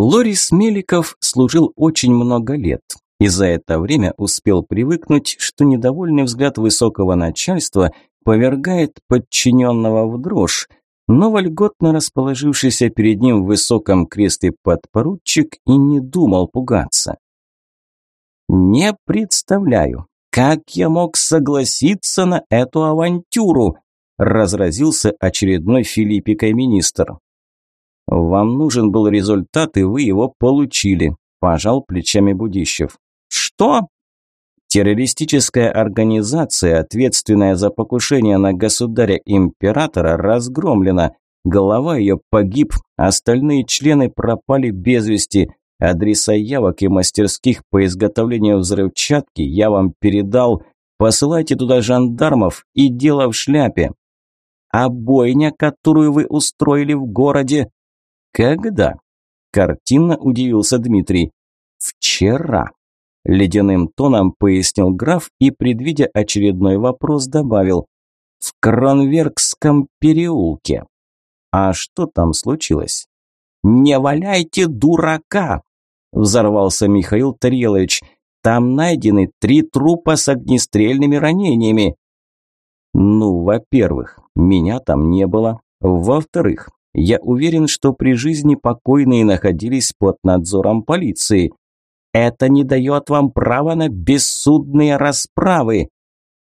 Лорис Меликов служил очень много лет и за это время успел привыкнуть, что недовольный взгляд высокого начальства повергает подчиненного в дрожь, но вольготно расположившийся перед ним в высоком кресле подпоручик и не думал пугаться. «Не представляю, как я мог согласиться на эту авантюру?» разразился очередной филиппикой министр. «Вам нужен был результат, и вы его получили», – пожал плечами Будищев. «Что?» Террористическая организация, ответственная за покушение на государя-императора, разгромлена. Голова ее погиб, остальные члены пропали без вести. Адреса явок и мастерских по изготовлению взрывчатки я вам передал. Посылайте туда жандармов и дело в шляпе. А бойня, которую вы устроили в городе, «Когда?» – картинно удивился Дмитрий. «Вчера», – ледяным тоном пояснил граф и, предвидя очередной вопрос, добавил. «В Кронверкском переулке». «А что там случилось?» «Не валяйте дурака!» – взорвался Михаил Тарелович. «Там найдены три трупа с огнестрельными ранениями». «Ну, во-первых, меня там не было. Во-вторых, я уверен, что при жизни покойные находились под надзором полиции. Это не дает вам права на бессудные расправы.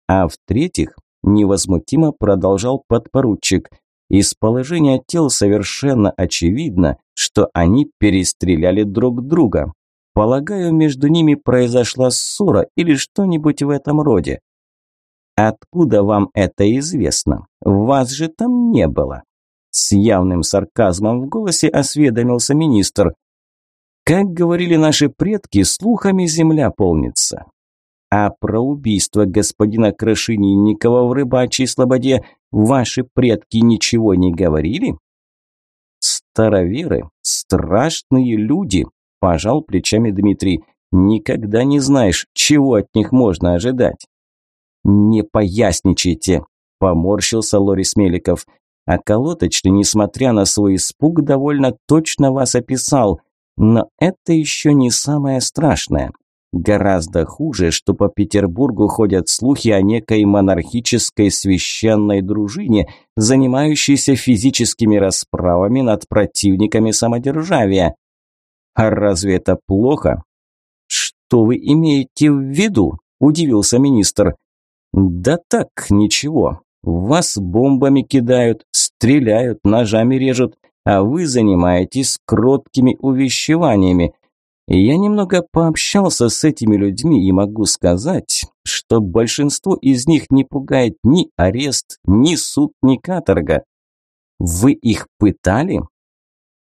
А в-третьих, невозмутимо продолжал подпоручик, из положения тел совершенно очевидно, что они перестреляли друг друга. Полагаю, между ними произошла ссора или что-нибудь в этом роде. Откуда вам это известно? Вас же там не было. С явным сарказмом в голосе осведомился министр. Как говорили наши предки, слухами земля полнится. А про убийство господина Крашенинникова в рыбачьей слободе ваши предки ничего не говорили? Староверы – страшные люди, пожал плечами Дмитрий. Никогда не знаешь, чего от них можно ожидать. Не поясничайте, поморщился Лорис Меликов. А колоточный, несмотря на свой испуг, довольно точно вас описал. Но это еще не самое страшное. Гораздо хуже, что по Петербургу ходят слухи о некой монархической священной дружине, занимающейся физическими расправами над противниками самодержавия. А разве это плохо? Что вы имеете в виду? Удивился министр. Да так, ничего. Вас бомбами кидают, стреляют, ножами режут, а вы занимаетесь кроткими увещеваниями. Я немного пообщался с этими людьми и могу сказать, что большинство из них не пугает ни арест, ни суд, ни каторга. Вы их пытали?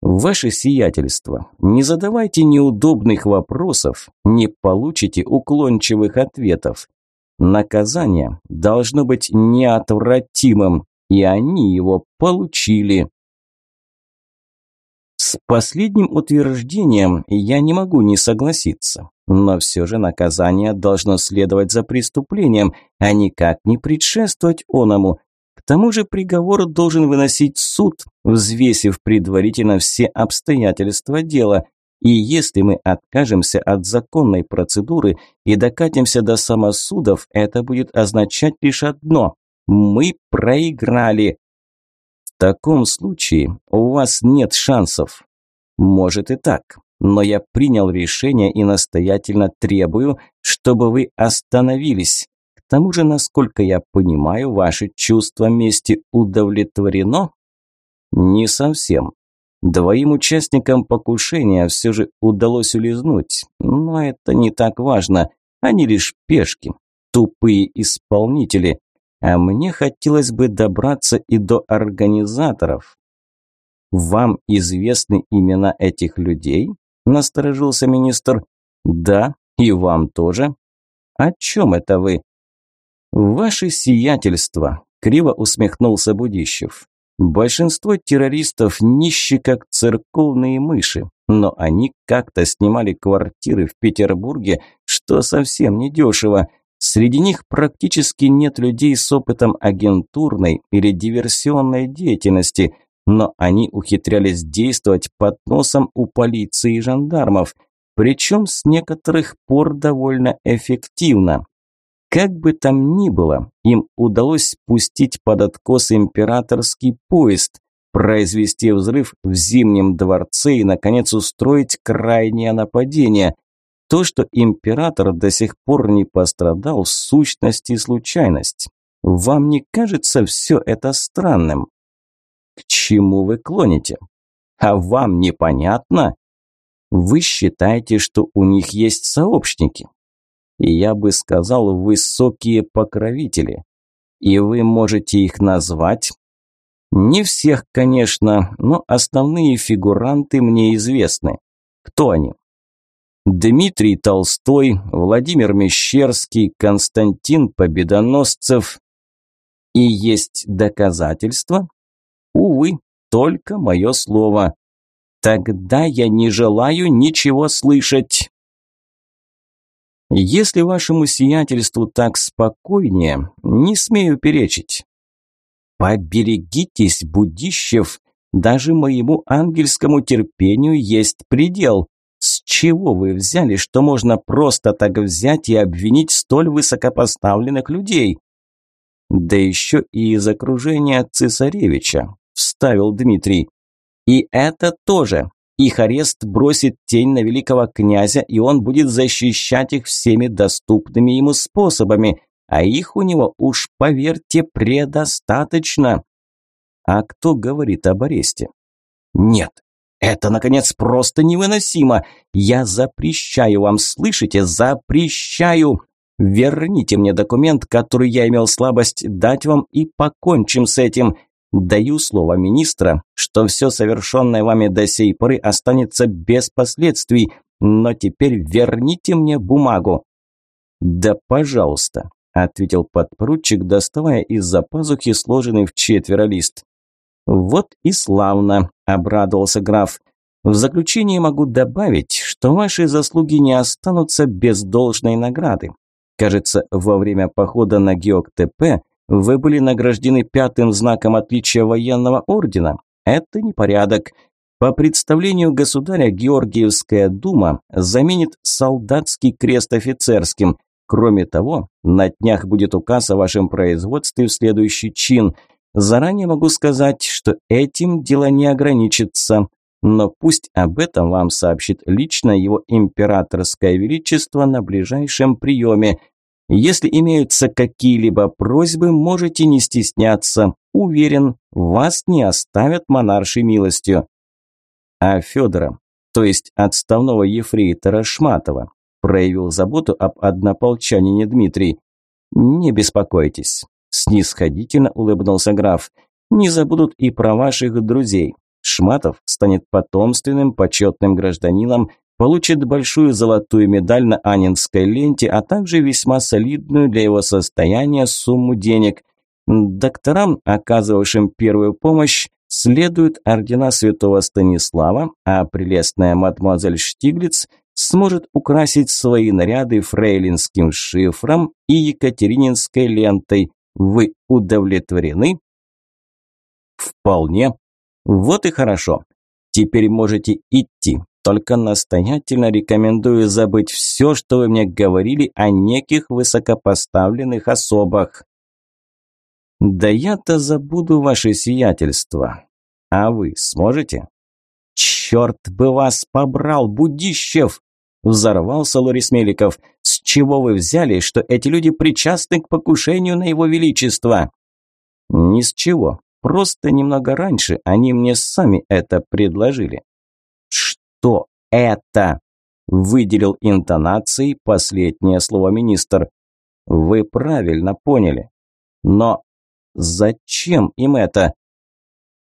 Ваше сиятельство, не задавайте неудобных вопросов, не получите уклончивых ответов. Наказание должно быть неотвратимым, и они его получили. С последним утверждением я не могу не согласиться, но все же наказание должно следовать за преступлением, а никак не предшествовать оному. К тому же приговор должен выносить суд, взвесив предварительно все обстоятельства дела, и если мы откажемся от законной процедуры и докатимся до самосудов, это будет означать лишь одно – мы проиграли. В таком случае у вас нет шансов. Может и так, но я принял решение и настоятельно требую, чтобы вы остановились. К тому же, насколько я понимаю, ваше чувство мести удовлетворено? Не совсем. Двоим участникам покушения все же удалось улизнуть, но это не так важно, они лишь пешки, тупые исполнители, а мне хотелось бы добраться и до организаторов. Вам известны имена этих людей? Насторожился министр. Да, и вам тоже. О чем это вы? Ваше сиятельство, криво усмехнулся Будищев. Большинство террористов нищи, как церковные мыши, но они как-то снимали квартиры в Петербурге, что совсем не дешево. Среди них практически нет людей с опытом агентурной или диверсионной деятельности, но они ухитрялись действовать под носом у полиции и жандармов, причем с некоторых пор довольно эффективно. Как бы там ни было, им удалось пустить под откос императорский поезд, произвести взрыв в Зимнем дворце и, наконец, устроить крайнее нападение. То, что император до сих пор не пострадал, в сущности случайность. Вам не кажется все это странным? К чему вы клоните? А вам непонятно? Вы считаете, что у них есть сообщники? Я бы сказал, высокие покровители. И вы можете их назвать? Не всех, конечно, но основные фигуранты мне известны. Кто они? Дмитрий Толстой, Владимир Мещерский, Константин Победоносцев. И есть доказательства? Увы, только мое слово. Тогда я не желаю ничего слышать. Если вашему сиятельству так спокойнее, не смею перечить. Поберегитесь, Будищев, даже моему ангельскому терпению есть предел. С чего вы взяли, что можно просто так взять и обвинить столь высокопоставленных людей? Да еще и из окружения цесаревича, вставил Дмитрий. И это тоже. Их арест бросит тень на великого князя, и он будет защищать их всеми доступными ему способами, а их у него, уж поверьте, предостаточно. А кто говорит об аресте? Нет, это, наконец, просто невыносимо. Я запрещаю вам, слышите, запрещаю. Верните мне документ, который я имел слабость дать вам, и покончим с этим. Даю слово министра, что все совершенное вами до сей поры останется без последствий, но теперь верните мне бумагу». «Да, пожалуйста», – ответил подпоручик, доставая из-за пазухи сложенный в четверо лист. «Вот и славно», – обрадовался граф. «В заключение могу добавить, что ваши заслуги не останутся без должной награды. Кажется, во время похода на Геок-ТП вы были награждены пятым знаком отличия военного ордена. Это непорядок. По представлению государя Георгиевская дума заменит солдатский крест офицерским. Кроме того, на днях будет указ о вашем производстве в следующий чин. Заранее могу сказать, что этим дело не ограничится. Но пусть об этом вам сообщит лично его императорское величество на ближайшем приеме – если имеются какие-либо просьбы, можете не стесняться. Уверен, вас не оставят монаршей милостью. А Федора, то есть отставного ефрейтора Шматова, проявил заботу об однополчанине Дмитрий. Не беспокойтесь, снисходительно улыбнулся граф. Не забудут и про ваших друзей. Шматов станет потомственным почетным гражданином, получит большую золотую медаль на Анинской ленте, а также весьма солидную для его состояния сумму денег. Докторам, оказывавшим первую помощь, следуют ордена святого Станислава, а прелестная мадемуазель Штиглиц сможет украсить свои наряды фрейлинским шифром и екатерининской лентой. Вы удовлетворены? Вполне. Вот и хорошо. Теперь можете идти. Только настоятельно рекомендую забыть все, что вы мне говорили о неких высокопоставленных особах. Да я-то забуду ваше сиятельство. А вы сможете? Черт бы вас побрал, Будищев! Взорвался Лорис Меликов. С чего вы взяли, что эти люди причастны к покушению на его величество? Ни с чего. Просто немного раньше они мне сами это предложили что это?» Выделил интонацией последнее слово министр. «Вы правильно поняли. Но зачем им это?»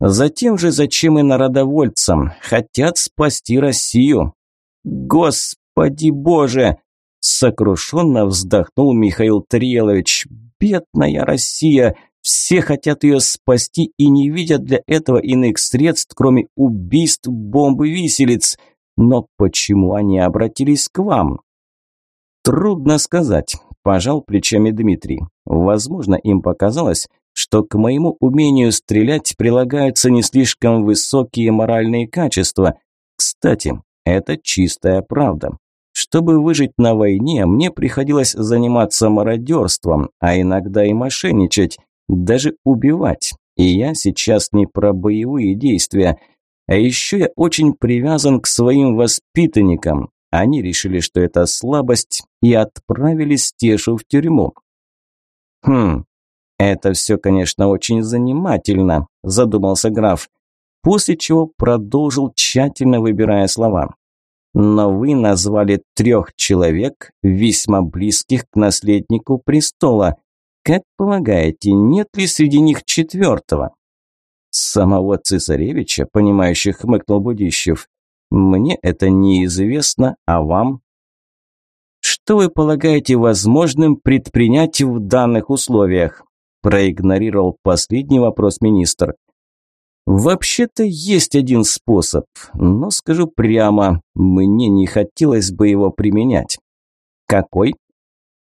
«Затем же, зачем и народовольцам? Хотят спасти Россию». «Господи боже!» Сокрушенно вздохнул Михаил Трелович. «Бедная Россия! Все хотят ее спасти и не видят для этого иных средств, кроме убийств, бомб и виселиц. Но почему они обратились к вам? Трудно сказать, пожал плечами Дмитрий. Возможно, им показалось, что к моему умению стрелять прилагаются не слишком высокие моральные качества. Кстати, это чистая правда. Чтобы выжить на войне, мне приходилось заниматься мародерством, а иногда и мошенничать, даже убивать. И я сейчас не про боевые действия. А еще я очень привязан к своим воспитанникам. Они решили, что это слабость, и отправили Стешу в тюрьму. Хм, это все, конечно, очень занимательно, задумался граф, после чего продолжил, тщательно выбирая слова. Но вы назвали трех человек, весьма близких к наследнику престола. Как полагаете, нет ли среди них четвертого? Самого цесаревича, понимающих хмыкнул Будищев. Мне это неизвестно, а вам? Что вы полагаете возможным предпринять в данных условиях? Проигнорировал последний вопрос министр. Вообще-то есть один способ, но скажу прямо, мне не хотелось бы его применять. Какой?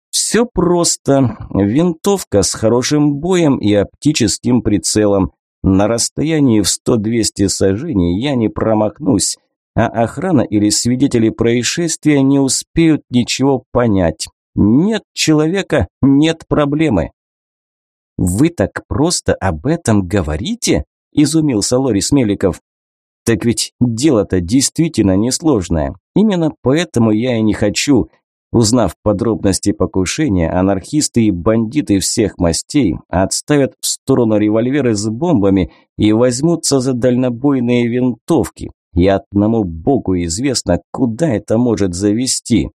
Все просто. Винтовка с хорошим боем и оптическим прицелом. На расстоянии в 100-200 сажений я не промахнусь, а охрана или свидетели происшествия не успеют ничего понять. Нет человека – нет проблемы. «Вы так просто об этом говорите?» – изумился Лорис Меликов. «Так ведь дело-то действительно несложное. Именно поэтому я и не хочу. Узнав подробности покушения, анархисты и бандиты всех мастей отставят в сторону револьверы с бомбами и возьмутся за дальнобойные винтовки. И одному богу известно, куда это может завести.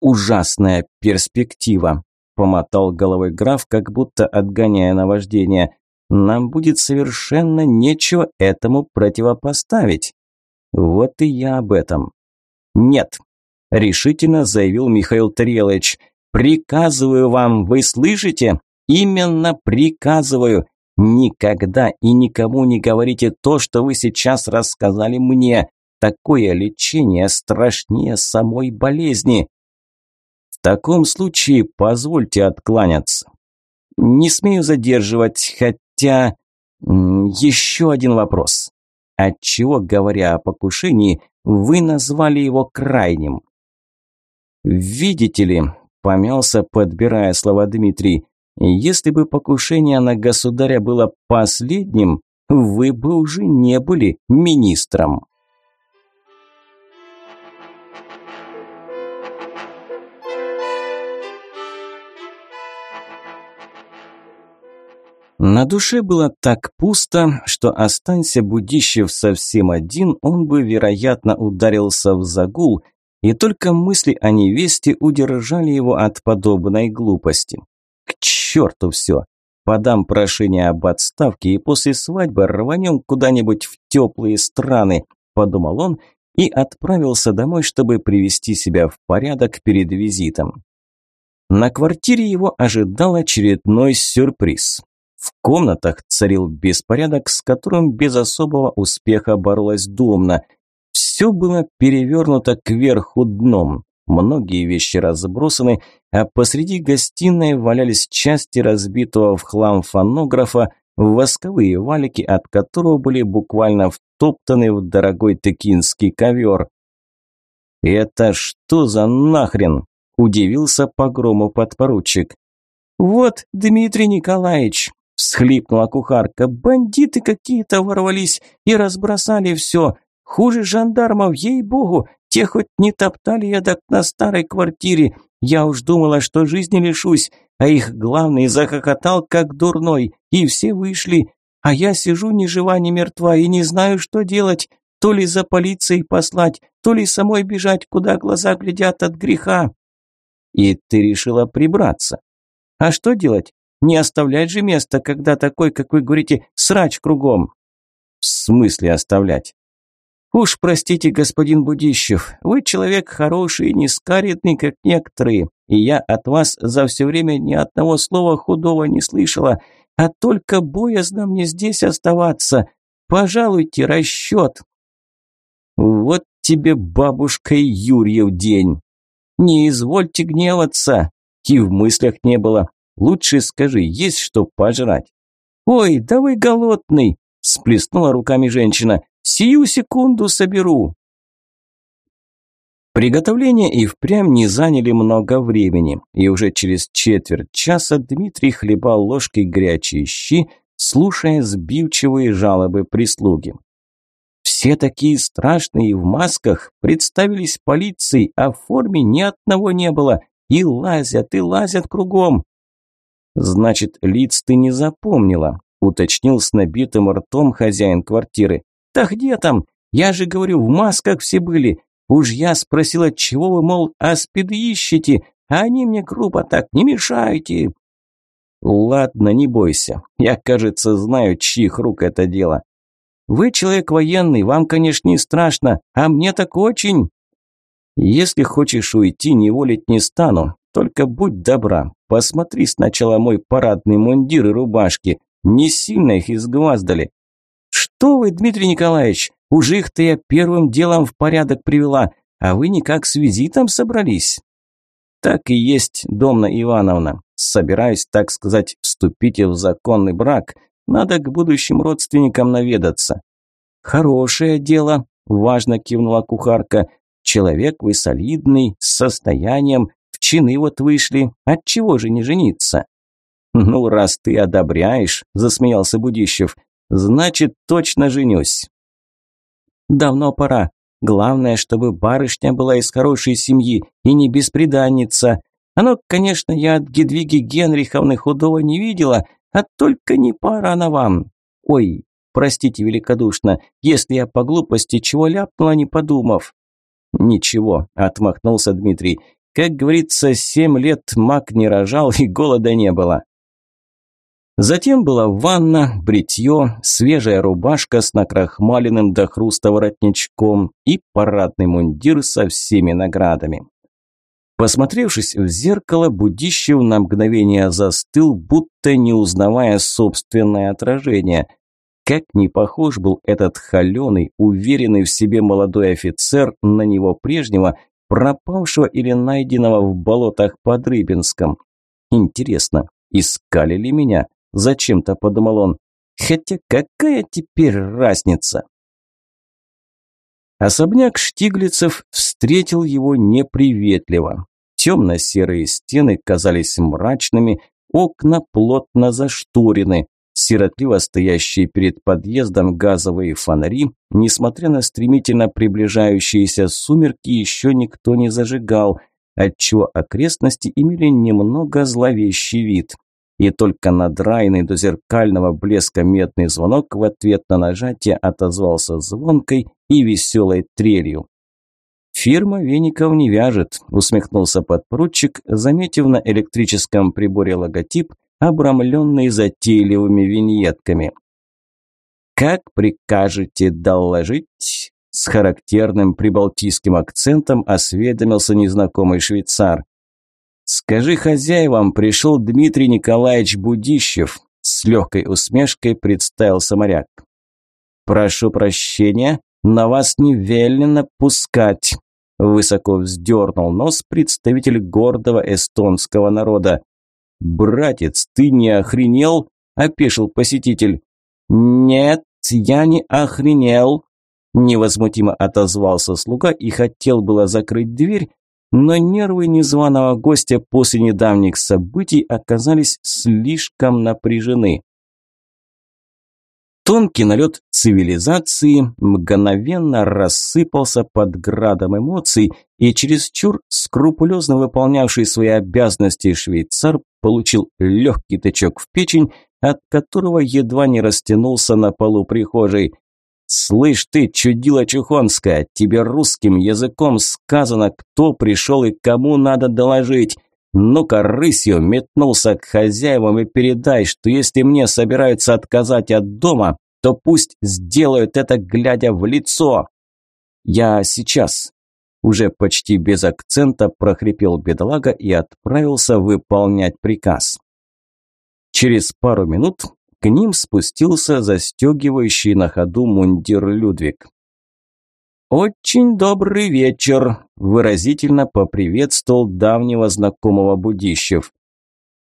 Ужасная перспектива, помотал головой граф, как будто отгоняя наваждение. Нам будет совершенно нечего этому противопоставить. Вот и я об этом. Нет, решительно заявил Михаил Тарелович. Приказываю вам, вы слышите? Именно приказываю. Никогда и никому не говорите то, что вы сейчас рассказали мне. Такое лечение страшнее самой болезни. В таком случае позвольте откланяться. Не смею задерживать, хотя... Еще один вопрос. Отчего, говоря о покушении, вы назвали его крайним? «Видите ли», – помялся, подбирая слова Дмитрий, «если бы покушение на государя было последним, вы бы уже не были министром». На душе было так пусто, что останься Будищев совсем один, он бы, вероятно, ударился в загул – и только мысли о невесте удержали его от подобной глупости. К черту все! Подам прошение об отставке и после свадьбы рванем куда-нибудь в теплые страны, подумал он и отправился домой, чтобы привести себя в порядок перед визитом. На квартире его ожидал очередной сюрприз. В комнатах царил беспорядок, с которым без особого успеха боролась Домна – все было перевернуто кверху дном. Многие вещи разбросаны, а посреди гостиной валялись части разбитого в хлам фонографа, восковые валики, от которого были буквально втоптаны в дорогой текинский ковер. «Это что за нахрен?» – удивился погрому подпоручик. «Вот, Дмитрий Николаевич», – всхлипнула кухарка, – «бандиты какие-то ворвались и разбросали все. Хуже жандармов, ей-богу, те хоть не топтали я так на старой квартире. Я уж думала, что жизни лишусь, а их главный захохотал, как дурной, и все вышли. А я сижу ни жива, ни мертва и не знаю, что делать. То ли за полицией послать, то ли самой бежать, куда глаза глядят от греха. И ты решила прибраться. А что делать? Не оставлять же место, когда такой, как вы говорите, срач кругом. В смысле оставлять? «Уж простите, господин Будищев, вы человек хороший и не скаридный, как некоторые, и я от вас за все время ни одного слова худого не слышала, а только боязно мне здесь оставаться. Пожалуйте расчет». «Вот тебе, бабушка Юрьев день!» «Не извольте гневаться!» И в мыслях не было. Лучше скажи, есть что пожрать?» «Ой, да вы голодный!» – сплеснула руками женщина. «Сию секунду соберу!» Приготовления и впрямь не заняли много времени, и уже через четверть часа Дмитрий хлебал ложкой горячие щи, слушая сбивчивые жалобы прислуги. Все такие страшные в масках, представились полицией, а в форме ни одного не было. И лазят, и лазят кругом. Значит, лиц ты не запомнила, уточнил с набитым ртом хозяин квартиры. Да где там? Я же говорю, в масках все были. Уж я спросила, чего вы, мол, аспиды ищете, а они мне грубо так, не мешайте. Ладно, не бойся. Я, кажется, знаю, чьих рук это дело. Вы человек военный, вам, конечно, не страшно, а мне так очень. Если хочешь уйти, не волить не стану. Только будь добра, посмотри сначала мой парадный мундир и рубашки. Не сильно их изгваздали. Что вы, Дмитрий Николаевич, уже их-то я первым делом в порядок привела, а вы никак с визитом собрались. Так и есть, Домна Ивановна. Собираюсь, так сказать, вступить в законный брак – надо к будущим родственникам наведаться. Хорошее дело, важно кивнула кухарка. Человек вы солидный, с состоянием, в чины вот вышли. Отчего же не жениться? Ну, раз ты одобряешь, засмеялся Будищев, значит, точно женюсь. Давно пора. Главное, чтобы барышня была из хорошей семьи и не бесприданница. Оно, конечно, я от Гедвиги Генриховны худого не видела, а только не пара она вам. Ой, простите великодушно, если я по глупости чего ляпнула, не подумав. Ничего, отмахнулся Дмитрий. Как говорится, семь лет маг не рожал и голода не было. Затем была ванна, бритье, свежая рубашка с накрахмаленным до хруста воротничком и парадный мундир со всеми наградами. Посмотревшись в зеркало, Будищев на мгновение застыл, будто не узнавая собственное отражение. Как не похож был этот холеный, уверенный в себе молодой офицер на него прежнего, пропавшего или найденного в болотах под Рыбинском. Интересно, искали ли меня? Зачем-то подумал он. Хотя какая теперь разница? Особняк Штиглицев встретил его неприветливо. Темно-серые стены казались мрачными, окна плотно зашторены. Сиротливо стоящие перед подъездом газовые фонари, несмотря на стремительно приближающиеся сумерки, еще никто не зажигал, отчего окрестности имели немного зловещий вид. И только надраенный до зеркального блеска медный звонок в ответ на нажатие отозвался звонкой и веселой трелью. «Фирма веников не вяжет», – усмехнулся подпоручик, заметив на электрическом приборе логотип, обрамленный затейливыми виньетками. «Как прикажете доложить?» С характерным прибалтийским акцентом осведомился незнакомый швейцар. «Скажи хозяевам, пришел Дмитрий Николаевич Будищев», с легкой усмешкой представился моряк. «Прошу прощения, на вас не велено пускать», Высоко вздернул нос представитель гордого эстонского народа. «Братец, ты не охренел?» – опешил посетитель. «Нет, я не охренел», – невозмутимо отозвался слуга и хотел было закрыть дверь, но нервы незваного гостя после недавних событий оказались слишком напряжены. Тонкий налет цивилизации мгновенно рассыпался под градом эмоций, и чересчур скрупулезно выполнявший свои обязанности швейцар получил легкий тычок в печень, от которого едва не растянулся на полу прихожей. «Слышь ты, чудила чухонская, тебе русским языком сказано, кто пришел и кому надо доложить. Ну-ка, рысью метнулся к хозяевам и передай, что если мне собираются отказать от дома, то пусть сделают это, глядя в лицо. Я сейчас. Уже почти без акцента прохрипел бедолага и отправился выполнять приказ. Через пару минут к ним спустился застегивающий на ходу мундир Людвиг. «Очень добрый вечер», – выразительно поприветствовал давнего знакомого Будищев.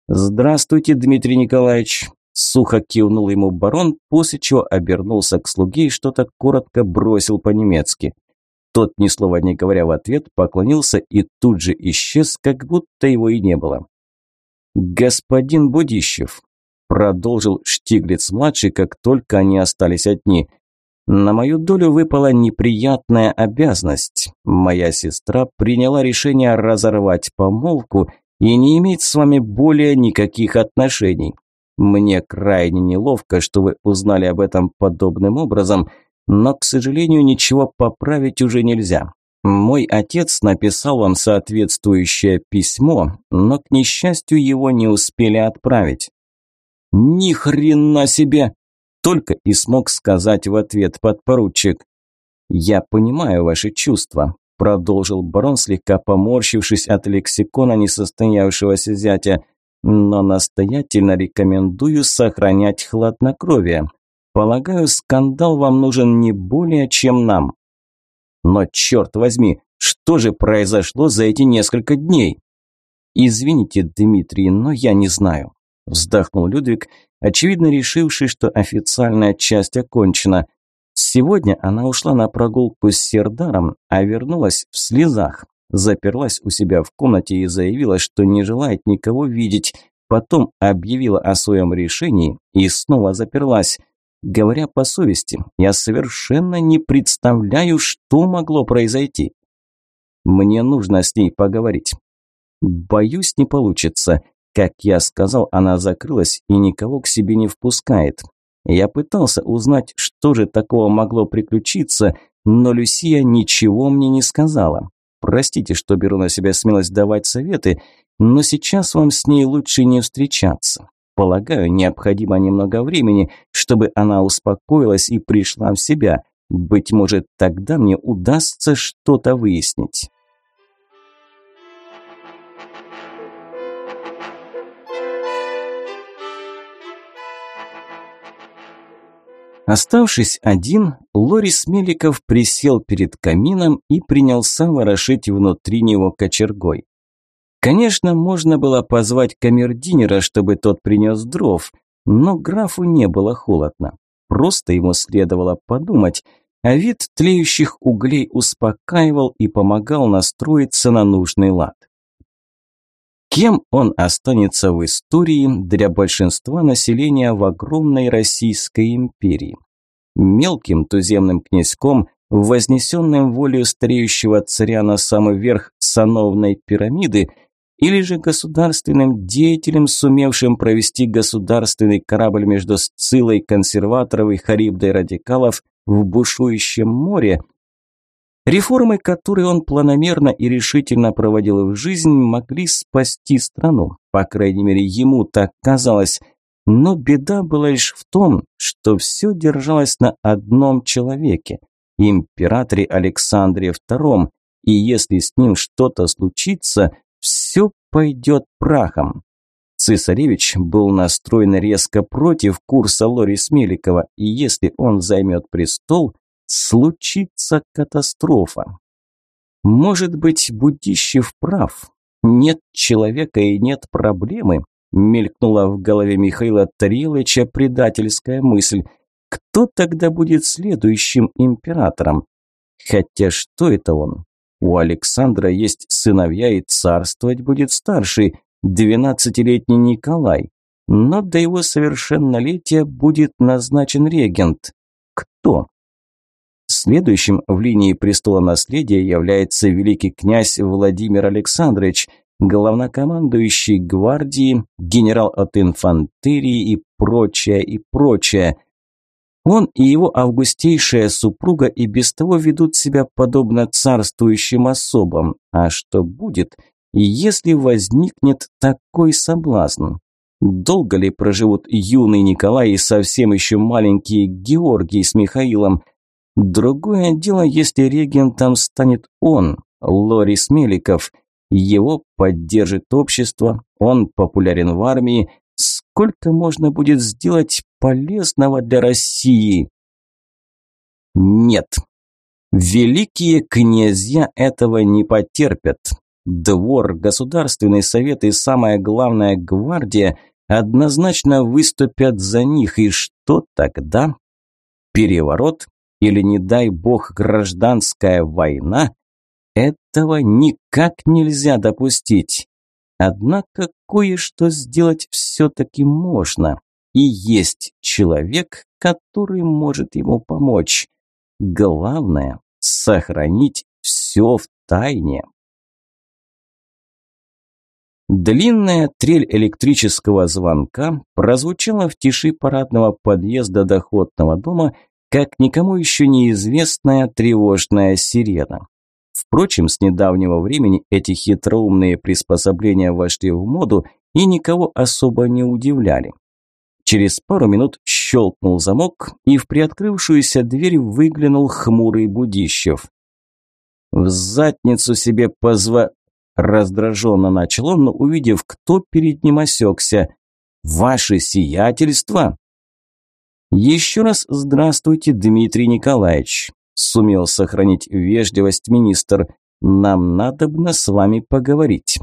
«Здравствуйте, Дмитрий Николаевич!» Сухо кивнул ему барон, после чего обернулся к слуге и что-то коротко бросил по-немецки. Тот, ни слова не говоря в ответ, поклонился и тут же исчез, как будто его и не было. «Господин Будищев», – продолжил Штиглиц-младший, как только они остались одни, – «на мою долю выпала неприятная обязанность. Моя сестра приняла решение разорвать помолвку и не иметь с вами более никаких отношений. Мне крайне неловко, что вы узнали об этом подобным образом, но, к сожалению, ничего поправить уже нельзя. Мой отец написал вам соответствующее письмо, но, к несчастью, его не успели отправить. Ни хрена себе! Только и смог сказать в ответ подпоручик. Я понимаю ваши чувства, продолжил барон, слегка поморщившись от лексикона несостоявшегося зятя, но настоятельно рекомендую сохранять хладнокровие. Полагаю, скандал вам нужен не более, чем нам. Но черт возьми, что же произошло за эти несколько дней? Извините, Дмитрий, но я не знаю. Вздохнул Людвиг, очевидно решивший, что официальная часть окончена. Сегодня она ушла на прогулку с Сердаром, а вернулась в слезах. Заперлась у себя в комнате и заявила, что не желает никого видеть. Потом объявила о своем решении и снова заперлась. Говоря по совести, я совершенно не представляю, что могло произойти. Мне нужно с ней поговорить. Боюсь, не получится. Как я сказал, она закрылась и никого к себе не впускает. Я пытался узнать, что же такого могло приключиться, но Люсия ничего мне не сказала. Простите, что беру на себя смелость давать советы, но сейчас вам с ней лучше не встречаться. Полагаю, необходимо немного времени, чтобы она успокоилась и пришла в себя. Быть может, тогда мне удастся что-то выяснить. Оставшись один, Лорис Меликов присел перед камином и принялся ворошить внутри него кочергой. Конечно, можно было позвать камердинера, чтобы тот принес дров, но графу не было холодно. Просто ему следовало подумать, а вид тлеющих углей успокаивал и помогал настроиться на нужный лад. Кем он останется в истории для большинства населения в огромной Российской империи? Мелким туземным князьком, вознесенным волею стареющего царя на самый верх сановной пирамиды, или же государственным деятелем, сумевшим провести государственный корабль между Сцилой консерваторов и Харибдой радикалов в бушующем море – Реформы, которые он планомерно и решительно проводил в жизнь, могли спасти страну. По крайней мере, ему так казалось. Но беда была лишь в том, что все держалось на одном человеке – императоре Александре II. И если с ним что-то случится, все пойдет прахом. Цесаревич был настроен резко против курса Лорис Меликова, и если он займет престол – случится катастрофа. Может быть, Будищев прав. Нет человека и нет проблемы, мелькнула в голове Михаила Тарелыча предательская мысль. Кто тогда будет следующим императором? Хотя что это он? У Александра есть сыновья и царствовать будет старший, двенадцатилетний Николай. Но до его совершеннолетия будет назначен регент. Кто? Следующим в линии престола наследия является великий князь Владимир Александрович, главнокомандующий гвардии, генерал от инфантерии и прочее, и прочее. Он и его августейшая супруга и без того ведут себя подобно царствующим особам. А что будет, если возникнет такой соблазн? Долго ли проживут юный Николай и совсем еще маленький Георгий с Михаилом – Другое дело, если регентом станет он, Лорис Меликов. Его поддержит общество, он популярен в армии. Сколько можно будет сделать полезного для России? Нет. Великие князья этого не потерпят. двор, государственный совет и самая главная гвардия однозначно выступят за них, и что тогда? Переворот или, не дай бог, гражданская война? Этого никак нельзя допустить. Однако кое-что сделать все-таки можно. И есть человек, который может ему помочь. Главное – сохранить все в тайне. Длинная трель электрического звонка прозвучала в тиши парадного подъезда доходного дома, как никому еще неизвестная тревожная сирена. Впрочем, с недавнего времени эти хитроумные приспособления вошли в моду и никого особо не удивляли. Через пару минут щелкнул замок, и в приоткрывшуюся дверь выглянул хмурый Будищев. «В задницу себе позва...» Раздраженно начал он, но увидев, кто перед ним осекся. «Ваше сиятельство!» «Еще раз здравствуйте, Дмитрий Николаевич», – сумел сохранить вежливость министр. «Нам надобно с вами поговорить».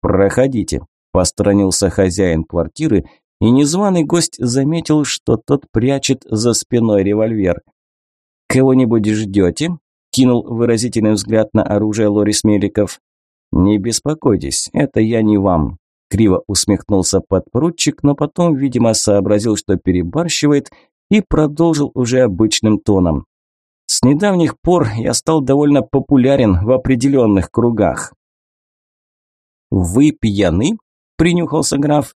«Проходите», – посторонился хозяин квартиры, и незваный гость заметил, что тот прячет за спиной револьвер. «Кого-нибудь ждете?» – кинул выразительный взгляд на оружие Лорис Меликов. «Не беспокойтесь, это я не вам», – криво усмехнулся подпоручик, но потом, видимо, сообразил, что перебарщивает, и продолжил уже обычным тоном. «С недавних пор я стал довольно популярен в определенных кругах». «Вы пьяны?» – принюхался граф.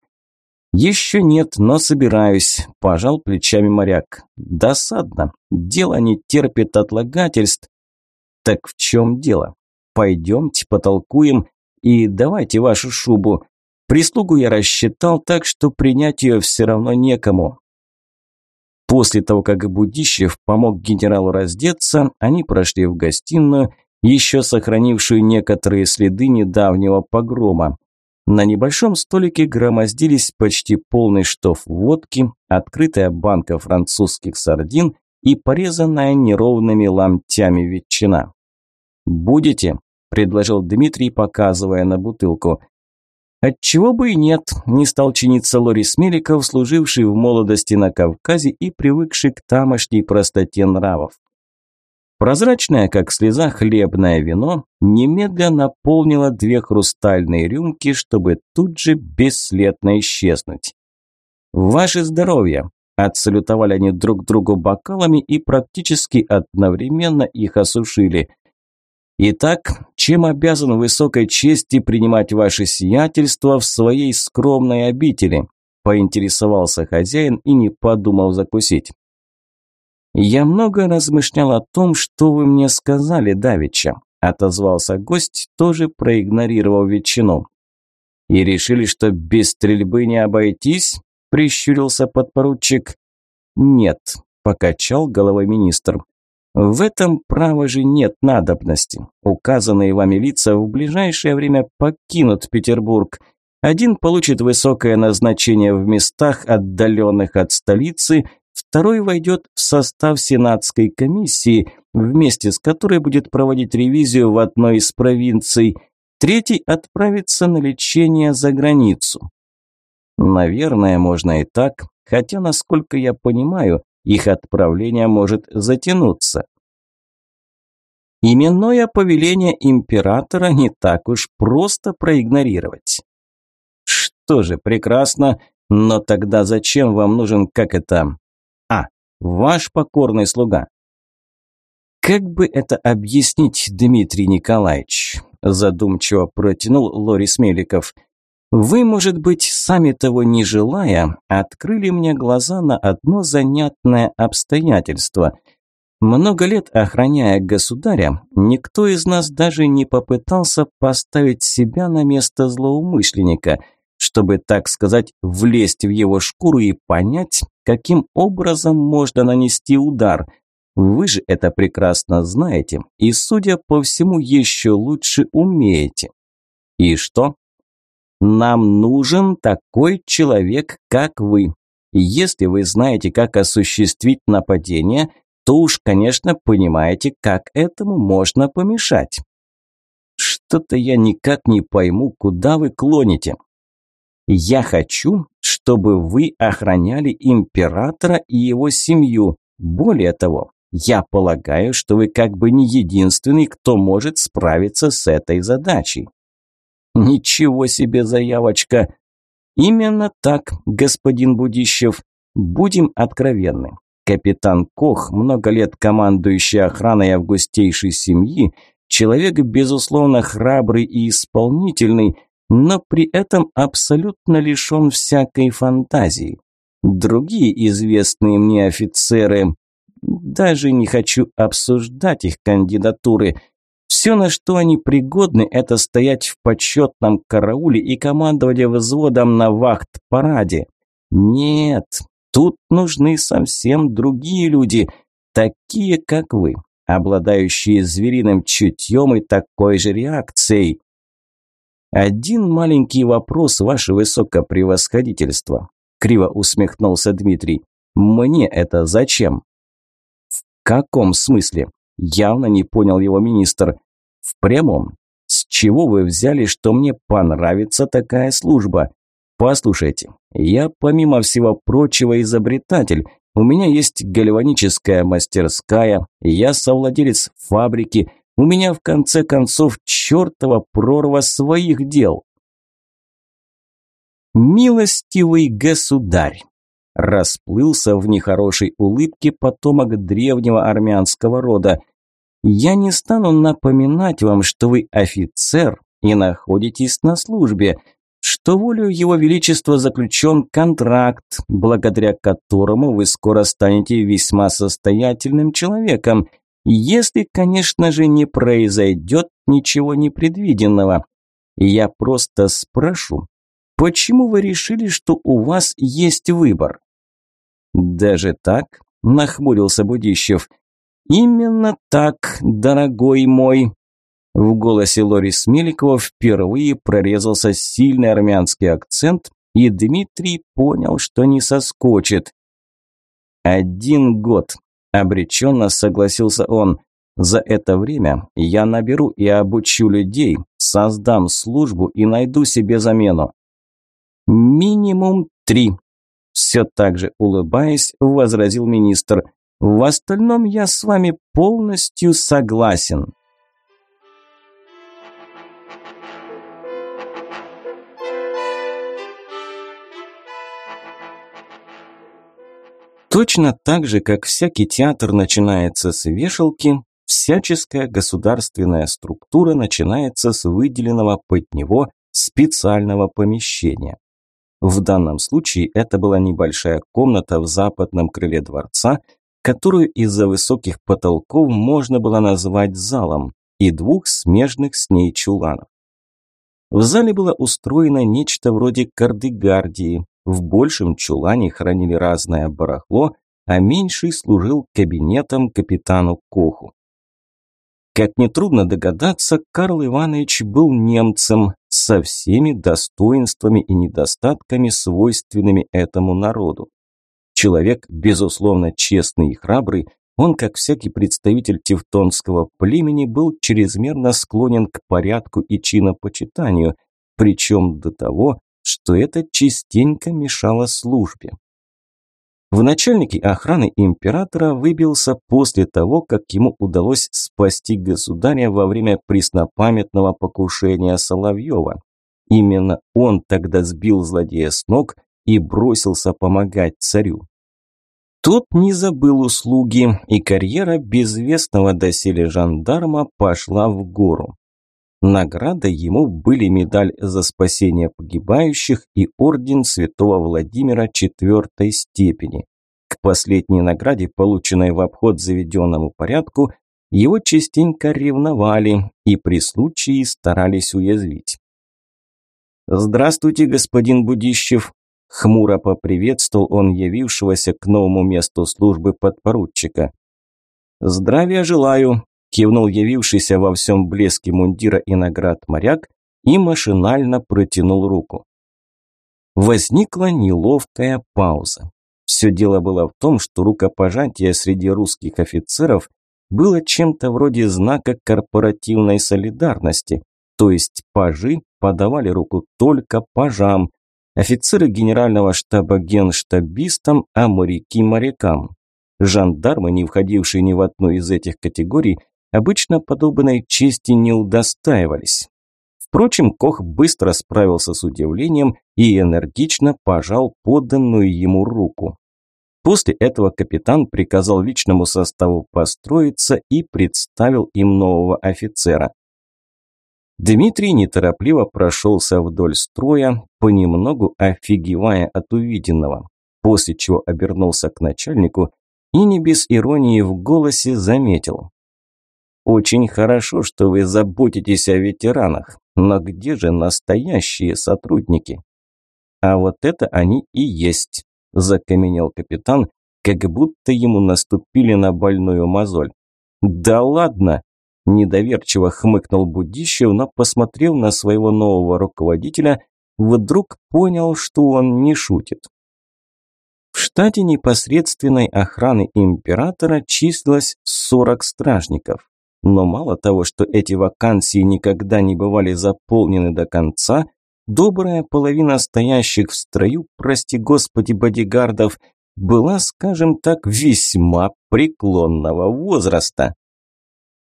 «Еще нет, но собираюсь», – пожал плечами моряк. «Досадно. Дело не терпит отлагательств». «Так в чем дело?» Пойдемте, потолкуем и давайте вашу шубу. Прислугу я рассчитал так, что принять ее все равно некому. После того, как Будищев помог генералу раздеться, они прошли в гостиную, еще сохранившую некоторые следы недавнего погрома. На небольшом столике громоздились почти полный штоф водки, открытая банка французских сардин и порезанная неровными ломтями ветчина. «Будете?» – предложил Дмитрий, показывая на бутылку. Отчего бы и нет, не стал чиниться Лорис Меликов, служивший в молодости на Кавказе и привыкший к тамошней простоте нравов. Прозрачное, как слеза, хлебное вино немедленно наполнило две хрустальные рюмки, чтобы тут же бесследно исчезнуть. «Ваше здоровье!» – отсалютовали они друг другу бокалами и практически одновременно их осушили – Итак, чем обязан высокой чести принимать ваше сиятельство в своей скромной обители? Поинтересовался хозяин и не подумал закусить. Я много размышлял о том, что вы мне сказали, Давича, отозвался гость, тоже проигнорировав ветчину. И решили, что без стрельбы не обойтись? Прищурился подпоручик. Нет, покачал головой министр. В этом, право же, нет надобности. Указанные вами лица в ближайшее время покинут Петербург. Один получит высокое назначение в местах, отдаленных от столицы, второй войдет в состав Сенатской комиссии, вместе с которой будет проводить ревизию в одной из провинций, третий отправится на лечение за границу. Наверное, можно и так, хотя, насколько я понимаю, их отправление может затянуться. Именное повеление императора не так уж просто проигнорировать. Что же, прекрасно, но тогда зачем вам нужен, как это... А, ваш покорный слуга. Как бы это объяснить, Дмитрий Николаевич? Задумчиво протянул Лорис Меликов – вы, может быть, сами того не желая, открыли мне глаза на одно занятное обстоятельство. Много лет охраняя государя, никто из нас даже не попытался поставить себя на место злоумышленника, чтобы, так сказать, влезть в его шкуру и понять, каким образом можно нанести удар. Вы же это прекрасно знаете и, судя по всему, еще лучше умеете. И что? Нам нужен такой человек, как вы. Если вы знаете, как осуществить нападение, то уж, конечно, понимаете, как этому можно помешать. Что-то я никак не пойму, куда вы клоните. Я хочу, чтобы вы охраняли императора и его семью. Более того, я полагаю, что вы как бы не единственный, кто может справиться с этой задачей. Ничего себе заявочка. Именно так, господин Будищев. Будем откровенны. Капитан Кох, много лет командующий охраной августейшей семьи, человек, безусловно, храбрый и исполнительный, но при этом абсолютно лишен всякой фантазии. Другие известные мне офицеры, даже не хочу обсуждать их кандидатуры. Все, на что они пригодны, это стоять в почетном карауле и командовать взводом на вахт-параде. Нет, тут нужны совсем другие люди, такие, как вы, обладающие звериным чутьем и такой же реакцией. Один маленький вопрос, ваше высокопревосходительство. Криво усмехнулся Дмитрий. Мне это зачем? каком смысле? Явно не понял его министр. В прямом. С чего вы взяли, что мне понравится такая служба? Послушайте, я помимо всего прочего изобретатель. У меня есть гальваническая мастерская, я совладелец фабрики, у меня в конце концов чертова прорва своих дел. Милостивый государь, Расплылся в нехорошей улыбке потомок древнего армянского рода. «Я не стану напоминать вам, что вы офицер и находитесь на службе, что волю Его Величества заключен контракт, благодаря которому вы скоро станете весьма состоятельным человеком, если, конечно же, не произойдет ничего непредвиденного. Я просто спрошу, почему вы решили, что у вас есть выбор? «Даже так?» – нахмурился Будищев. «Именно так, дорогой мой!» В голосе Лорис Меликова впервые прорезался сильный армянский акцент, и Дмитрий понял, что не соскочит. «Один год», – обреченно согласился он. «За это время я наберу и обучу людей, создам службу и найду себе замену». «Минимум три», все так же улыбаясь, возразил министр. В остальном я с вами полностью согласен. Точно так же, как всякий театр начинается с вешалки, всяческая государственная структура начинается с выделенного под него специального помещения. В данном случае это была небольшая комната в западном крыле дворца, которую из-за высоких потолков можно было назвать залом, и двух смежных с ней чуланов. В зале было устроено нечто вроде кардегардии. В большем чулане хранили разное барахло, а меньший служил кабинетом капитану Коху. Как нетрудно догадаться, Карл Иванович был немцем со всеми достоинствами и недостатками, свойственными этому народу. Человек, безусловно, честный и храбрый, он, как всякий представитель тевтонского племени, был чрезмерно склонен к порядку и чинопочитанию, причем до того, что это частенько мешало службе. В начальнике охраны императора выбился после того, как ему удалось спасти государя во время преснопамятного покушения Соловьева. Именно он тогда сбил злодея с ног и бросился помогать царю. Тот не забыл услуги, и карьера безвестного доселе жандарма пошла в гору. Наградой ему были медаль за спасение погибающих и орден святого Владимира четвертой степени. К последней награде, полученной в обход заведенному порядку, его частенько ревновали и при случае старались уязвить. «Здравствуйте, господин Будищев!» Хмуро поприветствовал он явившегося к новому месту службы подпоручика. «Здравия желаю!» кивнул явившийся во всем блеске мундира и наград моряк и машинально протянул руку. Возникла неловкая пауза. Все дело было в том, что рукопожатие среди русских офицеров было чем-то вроде знака корпоративной солидарности, То есть пажи подавали руку только пажам, офицеры генерального штаба генштабистам, а моряки морякам. Жандармы, не входившие ни в одну из этих категорий, обычно подобной чести не удостаивались. Впрочем, Кох быстро справился с удивлением и энергично пожал поданную ему руку. После этого капитан приказал личному составу построиться и представил им нового офицера. Дмитрий неторопливо прошелся вдоль строя, понемногу офигевая от увиденного, после чего обернулся к начальнику и не без иронии в голосе заметил. «Очень хорошо, что вы заботитесь о ветеранах, но где же настоящие сотрудники?» «А вот это они и есть», – закаменел капитан, как будто ему наступили на больную мозоль. «Да ладно!» – недоверчиво хмыкнул Будищев, но посмотрел на своего нового руководителя, вдруг понял, что он не шутит. В штате непосредственной охраны императора числилось 40 стражников. Но мало того, что эти вакансии никогда не бывали заполнены до конца, добрая половина стоящих в строю, прости господи, бодигардов, была, скажем так, весьма преклонного возраста.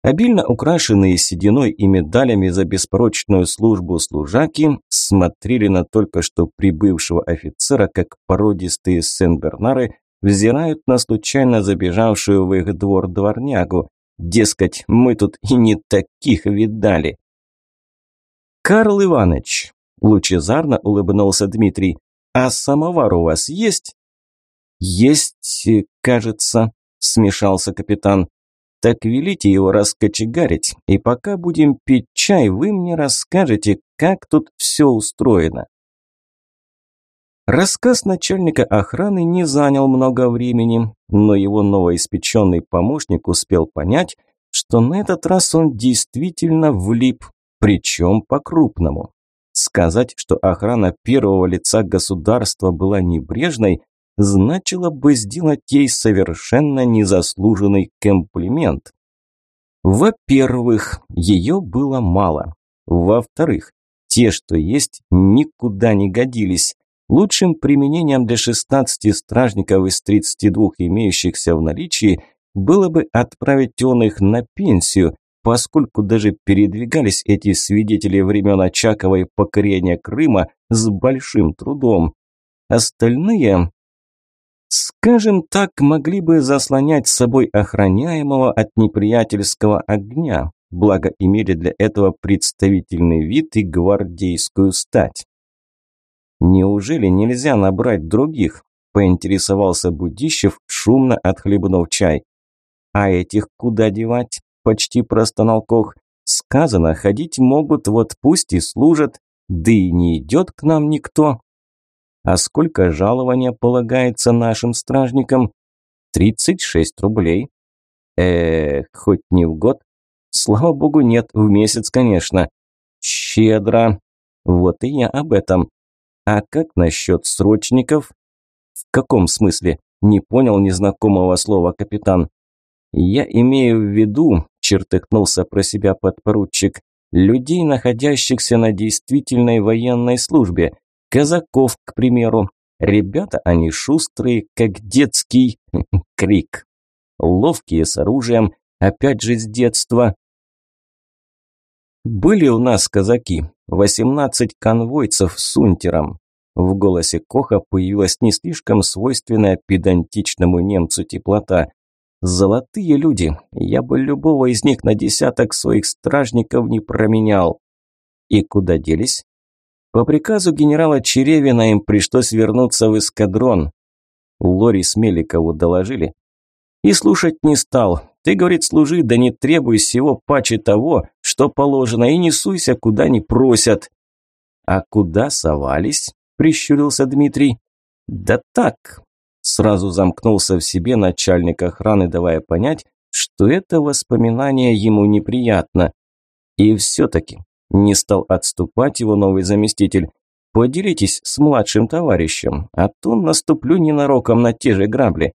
Обильно украшенные сединой и медалями за беспорочную службу служаки смотрели на только что прибывшего офицера, как породистые сен-бернары взирают на случайно забежавшую в их двор дворнягу. Дескать, мы тут и не таких видали. «Карл Иванович, Лучезарно улыбнулся Дмитрий. «А самовар у вас есть?» «Есть, кажется», – смешался капитан. «Так велите его раскочегарить, и пока будем пить чай, вы мне расскажете, как тут все устроено». Рассказ начальника охраны не занял много времени, но его новоиспеченный помощник успел понять, что на этот раз он действительно влип, причем по-крупному. Сказать, что охрана первого лица государства была небрежной, значило бы сделать ей совершенно незаслуженный комплимент. Во-первых, ее было мало. Во-вторых, те, что есть, никуда не годились. Лучшим применением для 16 стражников из 32 имеющихся в наличии было бы отправить он их на пенсию, поскольку даже передвигались эти свидетели времен Очакова и покорения Крыма с большим трудом. Остальные, скажем так, могли бы заслонять с собой охраняемого от неприятельского огня, благо имели для этого представительный вид и гвардейскую стать. «Неужели нельзя набрать других?» – поинтересовался Будищев, шумно отхлебнув чай. «А этих куда девать?» почти простонал Кох. Сказано, ходить могут, вот пусть и служат, да и не идет к нам никто. А сколько жалования полагается нашим стражникам? Тридцать шесть рублей. Э, хоть не в год? Слава богу, нет, в месяц, конечно. Щедро. Вот и я об этом. А как насчет срочников? В каком смысле? Не понял незнакомого слова капитан. Я имею в виду, чертыхнулся про себя подпоручик, людей, находящихся на действительной военной службе, казаков, к примеру. Ребята они шустрые, как детский крик. Ловкие с оружием, опять же с детства. Были у нас казаки, 18 конвойцев с унтером. В голосе Коха появилась не слишком свойственная педантичному немцу теплота. Золотые люди, я бы любого из них на десяток своих стражников не променял. И куда делись? По приказу генерала Черевина им пришлось вернуться в эскадрон. Лори с Меликову доложили. И слушать не стал. Ты, говорит, служи, да не требуй всего паче того, что положено, и не суйся, куда не просят. А куда совались? Прищурился Дмитрий. Да так, Сразу замкнулся в себе начальник охраны, давая понять, что это воспоминание ему неприятно. И все-таки не стал отступать его новый заместитель. Поделитесь с младшим товарищем, а то наступлю ненароком на те же грабли.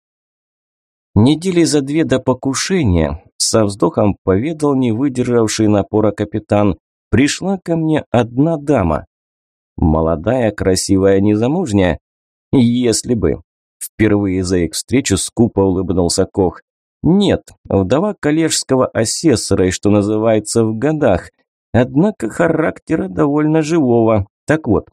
Недели за две до покушения, со вздохом поведал не выдержавший напора капитан, пришла ко мне одна дама. Молодая, красивая, незамужняя? Если бы. Впервые за их встречу скупо улыбнулся Кох. Нет, вдова коллежского асессора и, что называется, в годах. Однако характера довольно живого. Так вот,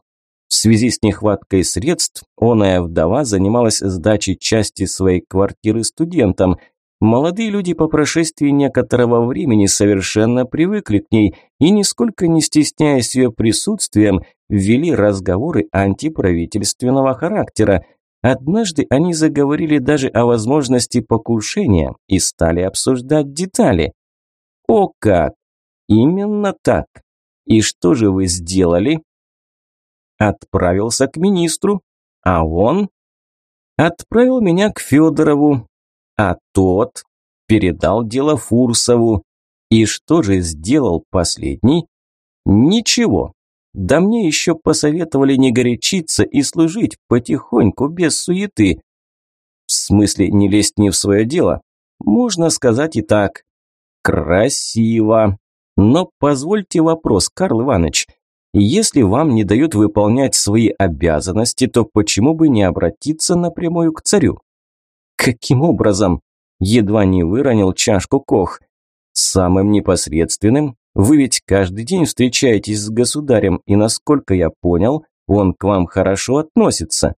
в связи с нехваткой средств, оная вдова занималась сдачей части своей квартиры студентам. Молодые люди по прошествии некоторого времени совершенно привыкли к ней и, нисколько не стесняясь ее присутствием, ввели разговоры антиправительственного характера. Однажды они заговорили даже о возможности покушения и стали обсуждать детали. О как! Именно так. И что же вы сделали? Отправился к министру, а он отправил меня к Федорову, а тот передал дело Фурсову. И что же сделал последний? Ничего. Да мне еще посоветовали не горячиться и служить потихоньку, без суеты. В смысле, не лезть не в свое дело? Можно сказать и так. Красиво. Но позвольте вопрос, Карл Иванович. Если вам не дают выполнять свои обязанности, то почему бы не обратиться напрямую к царю? Каким образом? Едва не выронил чашку Кох. Самым непосредственным. Вы ведь каждый день встречаетесь с государем, и, насколько я понял, он к вам хорошо относится.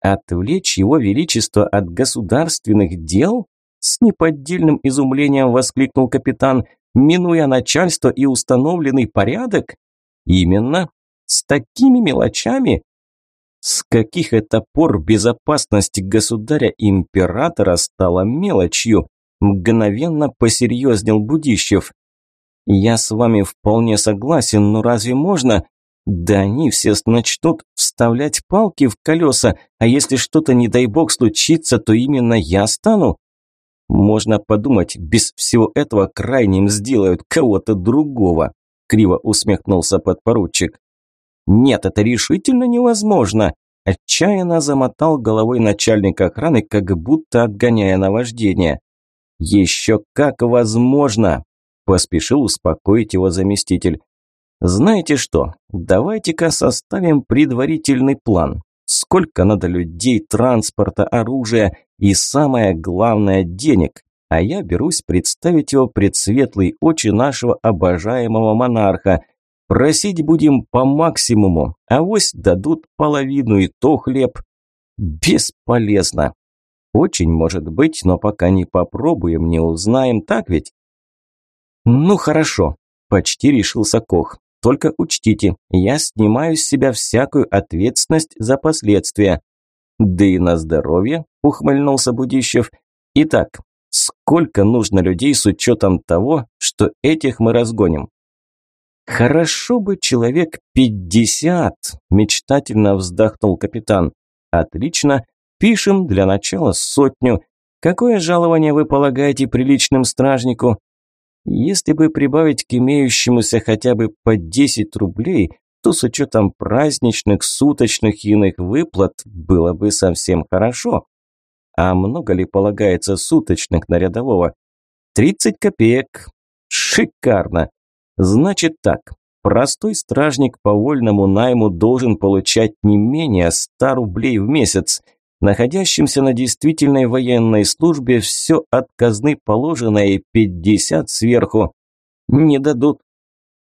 Отвлечь его величество от государственных дел? С неподдельным изумлением воскликнул капитан, минуя начальство и установленный порядок? Именно. С такими мелочами? С каких это пор безопасность государя-императора стала мелочью? Мгновенно посерьезнел Будищев. Я с вами вполне согласен, но разве можно? Да они все начнут вставлять палки в колеса, а если что-то, не дай бог, случится, то именно я стану. Можно подумать, без всего этого крайним сделают кого-то другого криво усмехнулся подпоручик. Нет, это решительно невозможно. Отчаянно замотал головой начальник охраны, как будто отгоняя наваждение. Еще как возможно, поспешил успокоить его заместитель. Знаете что, давайте-ка составим предварительный план. Сколько надо людей, транспорта, оружия и самое главное денег а я берусь представить его пред светлые очи нашего обожаемого монарха. Просить будем по максимуму, а вось дадут половину и то хлеб. Бесполезно. Очень может быть, но пока не попробуем, не узнаем, так ведь? Ну хорошо, почти решился Кох. Только учтите, я снимаю с себя всякую ответственность за последствия. Да и на здоровье, ухмыльнулся Будищев. Итак, Сколько нужно людей с учетом того, что этих мы разгоним? Хорошо бы человек пятьдесят, мечтательно вздохнул капитан. Отлично, пишем для начала сотню. Какое жалование вы полагаете приличным стражнику? Если бы прибавить к имеющемуся хотя бы по 10 рублей, то с учетом праздничных, суточных и иных выплат было бы совсем хорошо. А много ли полагается суточных на рядового? 30 копеек. Шикарно. Значит так, простой стражник по вольному найму должен получать не менее 100 рублей в месяц. Находящимся на действительной военной службе все от казны положено и 50 сверху. Не дадут.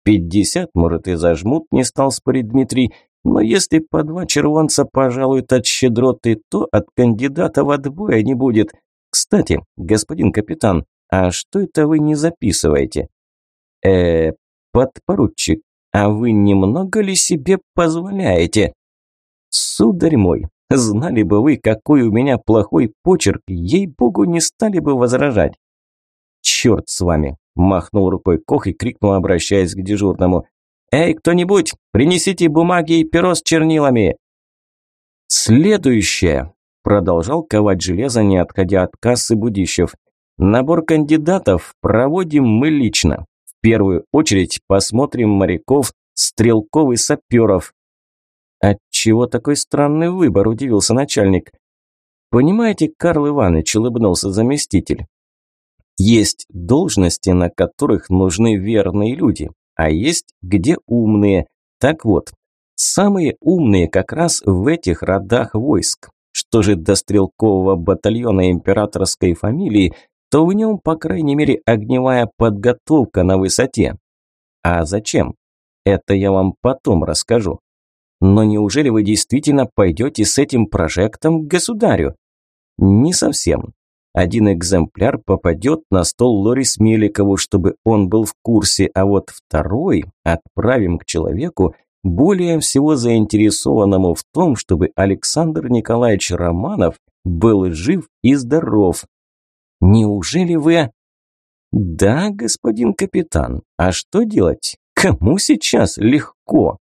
50, может, и зажмут, не стал спорить Дмитрий, но если по два червонца пожалуют от щедроты, то от кандидатов отбоя не будет. Кстати, господин капитан, а что это вы не записываете? Э, подпоручик, а вы немного ли себе позволяете? Сударь мой, знали бы вы, какой у меня плохой почерк, ей-богу, не стали бы возражать. Черт с вами, махнул рукой Кох и крикнул, обращаясь к дежурному. «Эй, кто-нибудь, принесите бумаги и перо с чернилами!» «Следующее!» – продолжал ковать железо, не отходя от кассы Будищев. «Набор кандидатов проводим мы лично. В первую очередь посмотрим моряков, стрелков и саперов». «Отчего такой странный выбор?» – удивился начальник. «Понимаете, Карл Иванович», – улыбнулся заместитель. «Есть должности, на которых нужны верные люди, а есть где умные. Так вот, самые умные как раз в этих родах войск. Что же до стрелкового батальона императорской фамилии, то в нем, по крайней мере, огневая подготовка на высоте. А зачем? Это я вам потом расскажу. Но неужели вы действительно пойдете с этим прожектом к государю? Не совсем. Один экземпляр попадет на стол Лорис Меликову, чтобы он был в курсе, а вот второй отправим к человеку, более всего заинтересованному в том, чтобы Александр Николаевич Романов был жив и здоров. Неужели вы... Да, господин капитан, а что делать? Кому сейчас легко?